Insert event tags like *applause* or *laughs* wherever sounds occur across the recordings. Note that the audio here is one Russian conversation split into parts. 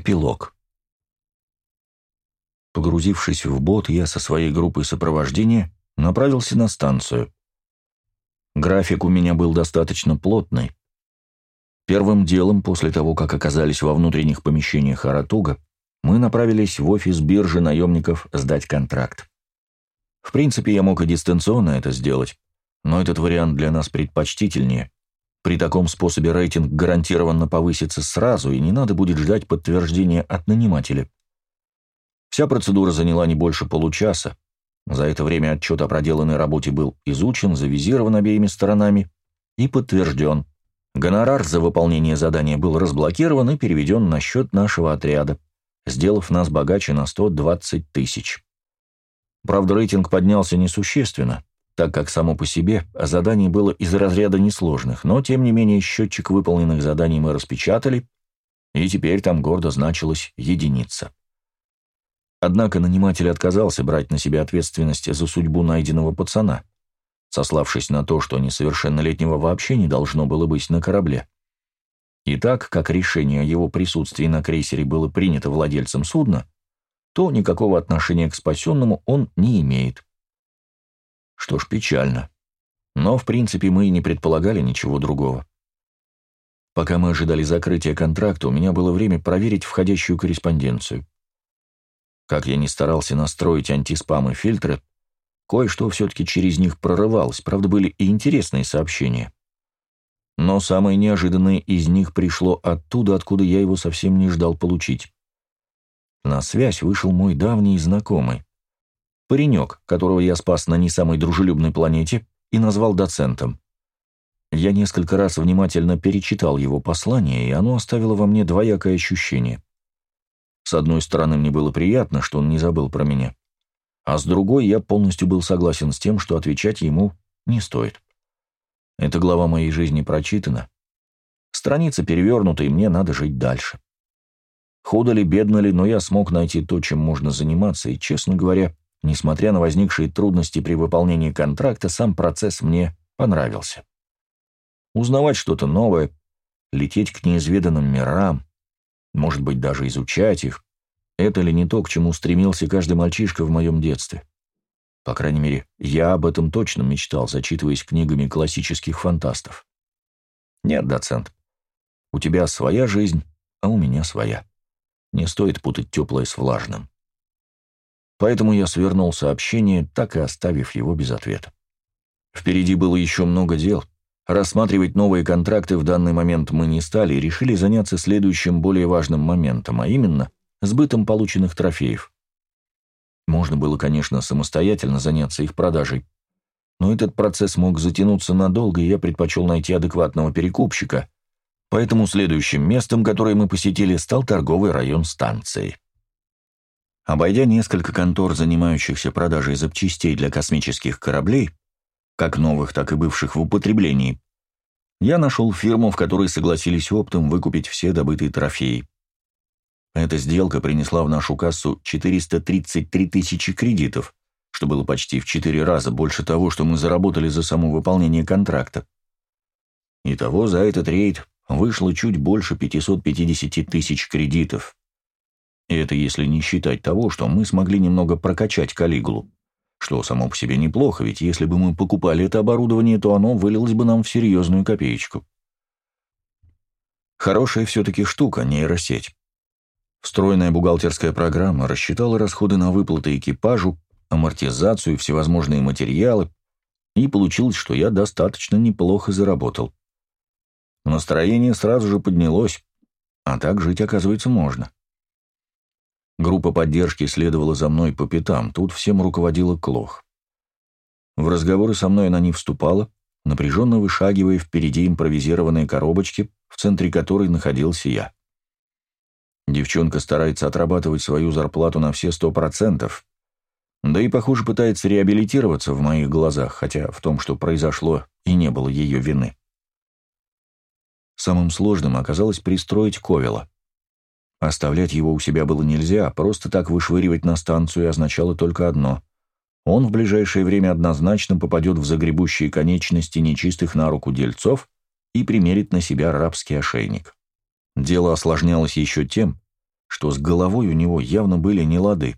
Эпилог. Погрузившись в бот, я со своей группой сопровождения направился на станцию. График у меня был достаточно плотный. Первым делом, после того, как оказались во внутренних помещениях Аратуга, мы направились в офис биржи наемников сдать контракт. В принципе, я мог и дистанционно это сделать, но этот вариант для нас предпочтительнее. При таком способе рейтинг гарантированно повысится сразу, и не надо будет ждать подтверждения от нанимателя. Вся процедура заняла не больше получаса. За это время отчет о проделанной работе был изучен, завизирован обеими сторонами и подтвержден. Гонорар за выполнение задания был разблокирован и переведен на счет нашего отряда, сделав нас богаче на 120 тысяч. Правда, рейтинг поднялся несущественно, так как само по себе задание было из разряда несложных, но, тем не менее, счетчик выполненных заданий мы распечатали, и теперь там гордо значилась единица. Однако наниматель отказался брать на себя ответственность за судьбу найденного пацана, сославшись на то, что несовершеннолетнего вообще не должно было быть на корабле. И так как решение о его присутствии на крейсере было принято владельцем судна, то никакого отношения к спасенному он не имеет. Что ж, печально. Но, в принципе, мы и не предполагали ничего другого. Пока мы ожидали закрытия контракта, у меня было время проверить входящую корреспонденцию. Как я не старался настроить антиспам и фильтры, кое-что все-таки через них прорывалось, правда, были и интересные сообщения. Но самое неожиданное из них пришло оттуда, откуда я его совсем не ждал получить. На связь вышел мой давний знакомый. Паренек, которого я спас на не самой дружелюбной планете и назвал доцентом. Я несколько раз внимательно перечитал его послание, и оно оставило во мне двоякое ощущение. С одной стороны, мне было приятно, что он не забыл про меня, а с другой, я полностью был согласен с тем, что отвечать ему не стоит. Эта глава моей жизни прочитана. Страница перевернута, и мне надо жить дальше. Худо ли, бедно ли, но я смог найти то, чем можно заниматься, и, честно говоря, несмотря на возникшие трудности при выполнении контракта, сам процесс мне понравился. Узнавать что-то новое, лететь к неизведанным мирам, может быть, даже изучать их. Это ли не то, к чему стремился каждый мальчишка в моем детстве? По крайней мере, я об этом точно мечтал, зачитываясь книгами классических фантастов. Нет, доцент, у тебя своя жизнь, а у меня своя. Не стоит путать теплое с влажным. Поэтому я свернул сообщение, так и оставив его без ответа. Впереди было еще много дел, Рассматривать новые контракты в данный момент мы не стали и решили заняться следующим более важным моментом, а именно сбытом полученных трофеев. Можно было, конечно, самостоятельно заняться их продажей, но этот процесс мог затянуться надолго, и я предпочел найти адекватного перекупщика, поэтому следующим местом, которое мы посетили, стал торговый район станции. Обойдя несколько контор, занимающихся продажей запчастей для космических кораблей, как новых, так и бывших в употреблении, я нашел фирму, в которой согласились оптом выкупить все добытые трофеи. Эта сделка принесла в нашу кассу 433 тысячи кредитов, что было почти в четыре раза больше того, что мы заработали за само выполнение контракта. Итого за этот рейд вышло чуть больше 550 тысяч кредитов. И это если не считать того, что мы смогли немного прокачать Калигулу что само по себе неплохо, ведь если бы мы покупали это оборудование, то оно вылилось бы нам в серьезную копеечку. Хорошая все-таки штука, нейросеть. Встроенная бухгалтерская программа рассчитала расходы на выплаты экипажу, амортизацию, всевозможные материалы, и получилось, что я достаточно неплохо заработал. Настроение сразу же поднялось, а так жить, оказывается, можно. Группа поддержки следовала за мной по пятам, тут всем руководила Клох. В разговоры со мной она не вступала, напряженно вышагивая впереди импровизированные коробочки, в центре которой находился я. Девчонка старается отрабатывать свою зарплату на все сто процентов, да и, похоже, пытается реабилитироваться в моих глазах, хотя в том, что произошло, и не было ее вины. Самым сложным оказалось пристроить Ковела. Оставлять его у себя было нельзя, просто так вышвыривать на станцию означало только одно. Он в ближайшее время однозначно попадет в загребущие конечности нечистых на руку дельцов и примерит на себя рабский ошейник. Дело осложнялось еще тем, что с головой у него явно были нелады.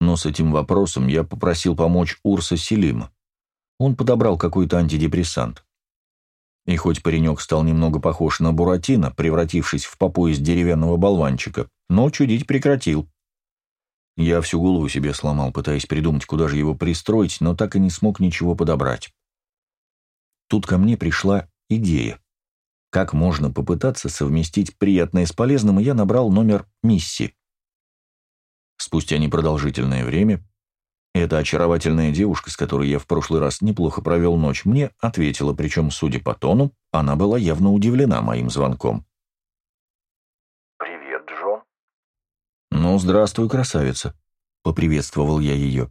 Но с этим вопросом я попросил помочь Урса Селима. Он подобрал какой-то антидепрессант. И хоть паренек стал немного похож на Буратино, превратившись в попу из деревянного болванчика, но чудить прекратил. Я всю голову себе сломал, пытаясь придумать, куда же его пристроить, но так и не смог ничего подобрать. Тут ко мне пришла идея. Как можно попытаться совместить приятное с полезным, и я набрал номер Мисси. Спустя непродолжительное время эта очаровательная девушка, с которой я в прошлый раз неплохо провел ночь, мне ответила, причем, судя по тону, она была явно удивлена моим звонком. «Привет, Джон». «Ну, здравствуй, красавица», — поприветствовал я ее.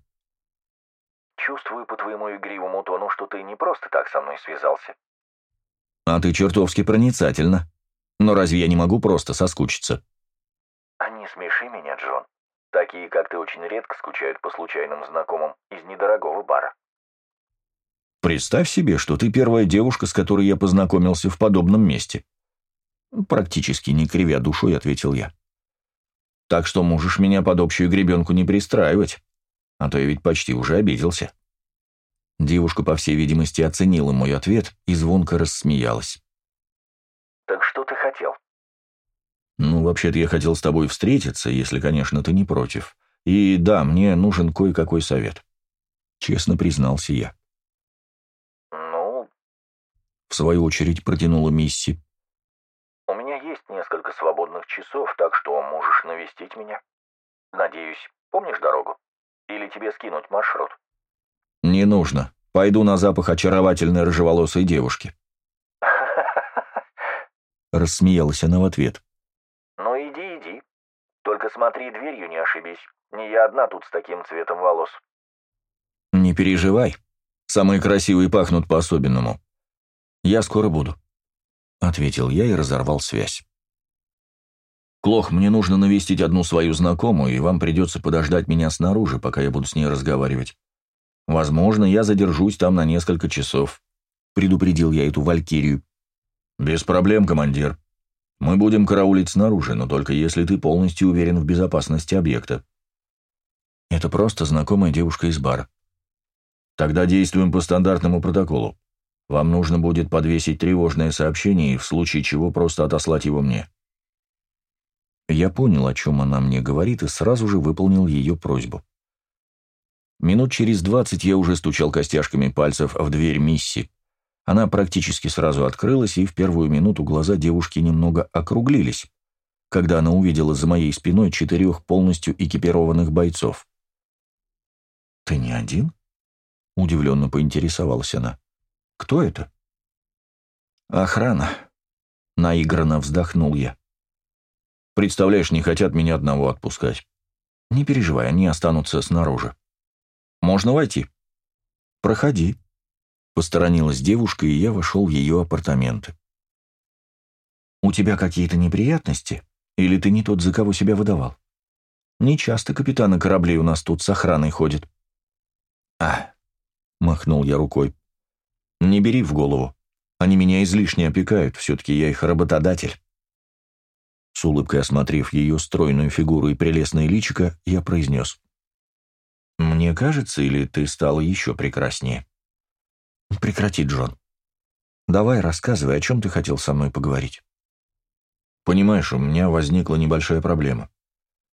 «Чувствую по твоему игривому тону, что ты не просто так со мной связался». «А ты чертовски проницательна. Но разве я не могу просто соскучиться?» «А не смеши меня, Джон. Такие, как ты, очень редко скучают по случайным знакомым из недорогого бара. Представь себе, что ты первая девушка, с которой я познакомился в подобном месте. Практически не кривя душой, ответил я. Так что можешь меня под общую гребенку не пристраивать, а то я ведь почти уже обиделся. Девушка, по всей видимости, оценила мой ответ и звонко рассмеялась. «Так что ты хотел?» «Ну, вообще-то я хотел с тобой встретиться, если, конечно, ты не против. И да, мне нужен кое-какой совет». Честно признался я. «Ну...» В свою очередь протянула Мисси. «У меня есть несколько свободных часов, так что можешь навестить меня. Надеюсь, помнишь дорогу? Или тебе скинуть маршрут?» «Не нужно. Пойду на запах очаровательной рыжеволосой девушки». *laughs* Рассмеялась она в ответ. Только смотри, дверью не ошибись. Не я одна тут с таким цветом волос. Не переживай. Самые красивые пахнут по-особенному. Я скоро буду. Ответил я и разорвал связь. Клох, мне нужно навестить одну свою знакомую, и вам придется подождать меня снаружи, пока я буду с ней разговаривать. Возможно, я задержусь там на несколько часов. Предупредил я эту валькирию. Без проблем, командир. Мы будем караулить снаружи, но только если ты полностью уверен в безопасности объекта. Это просто знакомая девушка из бара. Тогда действуем по стандартному протоколу. Вам нужно будет подвесить тревожное сообщение и в случае чего просто отослать его мне. Я понял, о чем она мне говорит, и сразу же выполнил ее просьбу. Минут через двадцать я уже стучал костяшками пальцев в дверь Мисси. Она практически сразу открылась, и в первую минуту глаза девушки немного округлились, когда она увидела за моей спиной четырех полностью экипированных бойцов. «Ты не один?» — удивленно поинтересовалась она. «Кто это?» «Охрана», — наигранно вздохнул я. «Представляешь, не хотят меня одного отпускать. Не переживай, они останутся снаружи. Можно войти?» «Проходи», Посторонилась девушка, и я вошел в ее апартаменты. «У тебя какие-то неприятности? Или ты не тот, за кого себя выдавал? Не часто капитаны кораблей у нас тут с охраной ходят». «А!» — махнул я рукой. «Не бери в голову. Они меня излишне опекают, все-таки я их работодатель». С улыбкой осмотрев ее стройную фигуру и прелестное личико, я произнес. «Мне кажется, или ты стала еще прекраснее?» «Прекрати, Джон. Давай рассказывай, о чем ты хотел со мной поговорить». «Понимаешь, у меня возникла небольшая проблема.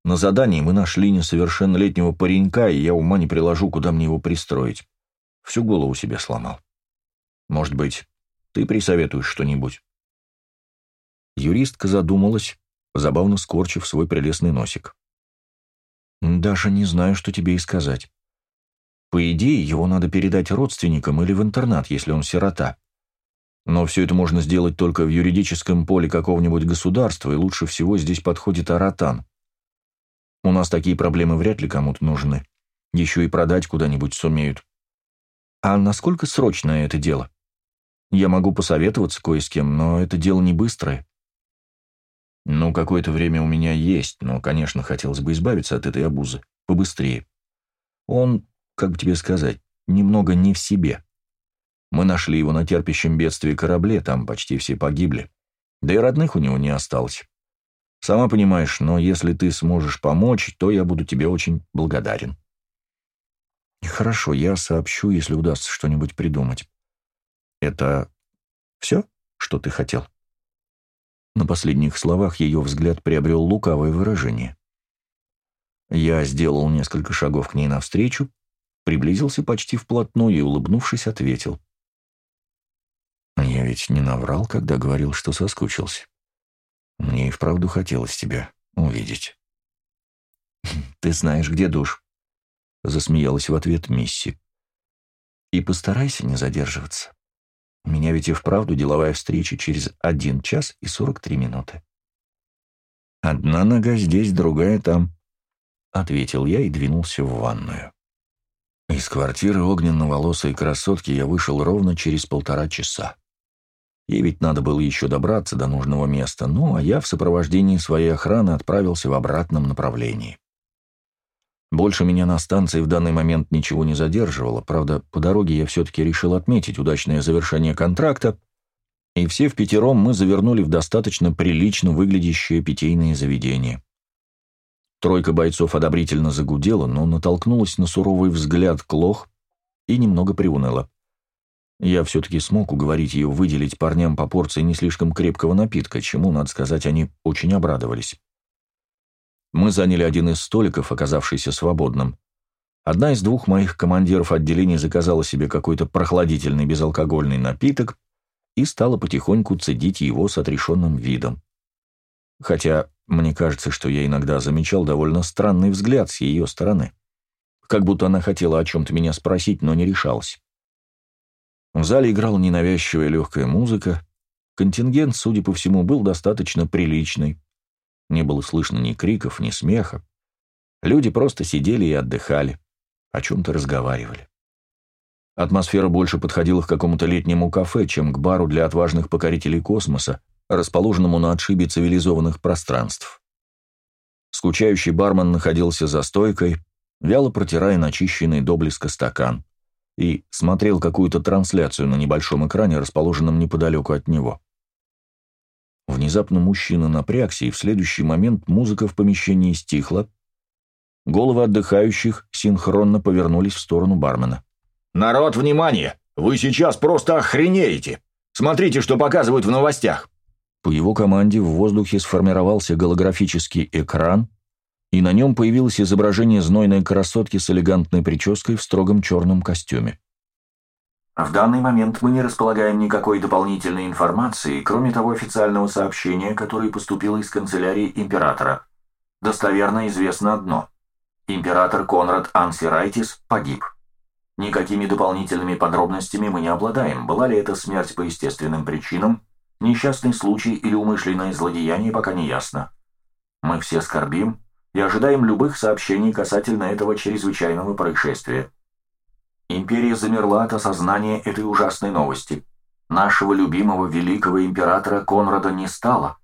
На задании мы нашли несовершеннолетнего паренька, и я ума не приложу, куда мне его пристроить. Всю голову себе сломал. Может быть, ты присоветуешь что-нибудь?» Юристка задумалась, забавно скорчив свой прелестный носик. «Даже не знаю, что тебе и сказать. По идее, его надо передать родственникам или в интернат, если он сирота. Но все это можно сделать только в юридическом поле какого-нибудь государства, и лучше всего здесь подходит Аратан. У нас такие проблемы вряд ли кому-то нужны. Еще и продать куда-нибудь сумеют. А насколько срочное это дело? Я могу посоветоваться кое с кем, но это дело не быстрое. Ну, какое-то время у меня есть, но, конечно, хотелось бы избавиться от этой обузы. Побыстрее. Он как бы тебе сказать, немного не в себе. Мы нашли его на терпящем бедствии корабле, там почти все погибли. Да и родных у него не осталось. Сама понимаешь, но если ты сможешь помочь, то я буду тебе очень благодарен. Хорошо, я сообщу, если удастся что-нибудь придумать. Это все, что ты хотел? На последних словах ее взгляд приобрел лукавое выражение. Я сделал несколько шагов к ней навстречу, приблизился почти вплотную и, улыбнувшись, ответил. «Я ведь не наврал, когда говорил, что соскучился. Мне и вправду хотелось тебя увидеть». «Ты знаешь, где душ?» — засмеялась в ответ Мисси. «И постарайся не задерживаться. У меня ведь и вправду деловая встреча через один час и сорок три минуты». «Одна нога здесь, другая там», — ответил я и двинулся в ванную. Из квартиры огненно-волосой красотки я вышел ровно через полтора часа. Ей ведь надо было еще добраться до нужного места, ну, а я в сопровождении своей охраны отправился в обратном направлении. Больше меня на станции в данный момент ничего не задерживало, правда, по дороге я все-таки решил отметить удачное завершение контракта, и все в пятером мы завернули в достаточно прилично выглядящее питейное заведение. Тройка бойцов одобрительно загудела, но натолкнулась на суровый взгляд Клох и немного приуныла. Я все-таки смог уговорить ее выделить парням по порции не слишком крепкого напитка, чему, надо сказать, они очень обрадовались. Мы заняли один из столиков, оказавшийся свободным. Одна из двух моих командиров отделений заказала себе какой-то прохладительный безалкогольный напиток и стала потихоньку цедить его с отрешенным видом. Хотя мне кажется, что я иногда замечал довольно странный взгляд с ее стороны. Как будто она хотела о чем-то меня спросить, но не решалась. В зале играла ненавязчивая легкая музыка. Контингент, судя по всему, был достаточно приличный. Не было слышно ни криков, ни смеха. Люди просто сидели и отдыхали, о чем-то разговаривали. Атмосфера больше подходила к какому-то летнему кафе, чем к бару для отважных покорителей космоса, расположенному на отшибе цивилизованных пространств. Скучающий бармен находился за стойкой, вяло протирая начищенный до блеска стакан, и смотрел какую-то трансляцию на небольшом экране, расположенном неподалеку от него. Внезапно мужчина напрягся, и в следующий момент музыка в помещении стихла. Головы отдыхающих синхронно повернулись в сторону бармена. «Народ, внимание! Вы сейчас просто охренеете! Смотрите, что показывают в новостях!» По его команде в воздухе сформировался голографический экран, и на нем появилось изображение знойной красотки с элегантной прической в строгом черном костюме. В данный момент мы не располагаем никакой дополнительной информации, кроме того официального сообщения, которое поступило из канцелярии императора. Достоверно известно одно. Император Конрад Ансирайтис погиб. Никакими дополнительными подробностями мы не обладаем, была ли это смерть по естественным причинам, Несчастный случай или умышленное злодеяние пока не ясно. Мы все скорбим и ожидаем любых сообщений касательно этого чрезвычайного происшествия. Империя замерла от осознания этой ужасной новости. Нашего любимого великого императора Конрада не стало,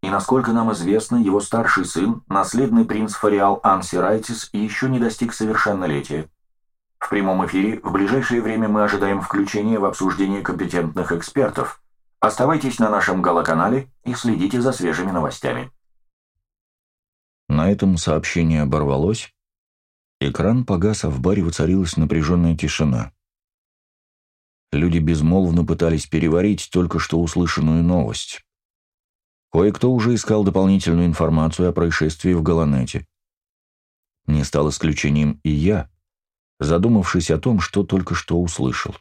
и, насколько нам известно, его старший сын, наследный принц Фариал Ансирайтис, еще не достиг совершеннолетия. В прямом эфире в ближайшее время мы ожидаем включения в обсуждение компетентных экспертов – Оставайтесь на нашем Гала-канале и следите за свежими новостями. На этом сообщение оборвалось. Экран погас, а в баре воцарилась напряженная тишина. Люди безмолвно пытались переварить только что услышанную новость. Кое-кто уже искал дополнительную информацию о происшествии в Галанете. Не стал исключением и я, задумавшись о том, что только что услышал.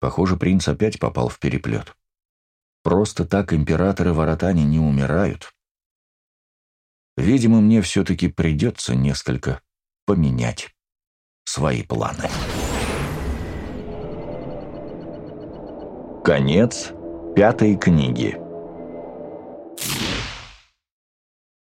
Похоже, принц опять попал в переплет. Просто так императоры Воротани не умирают. Видимо, мне все-таки придется несколько поменять свои планы. Конец пятой книги.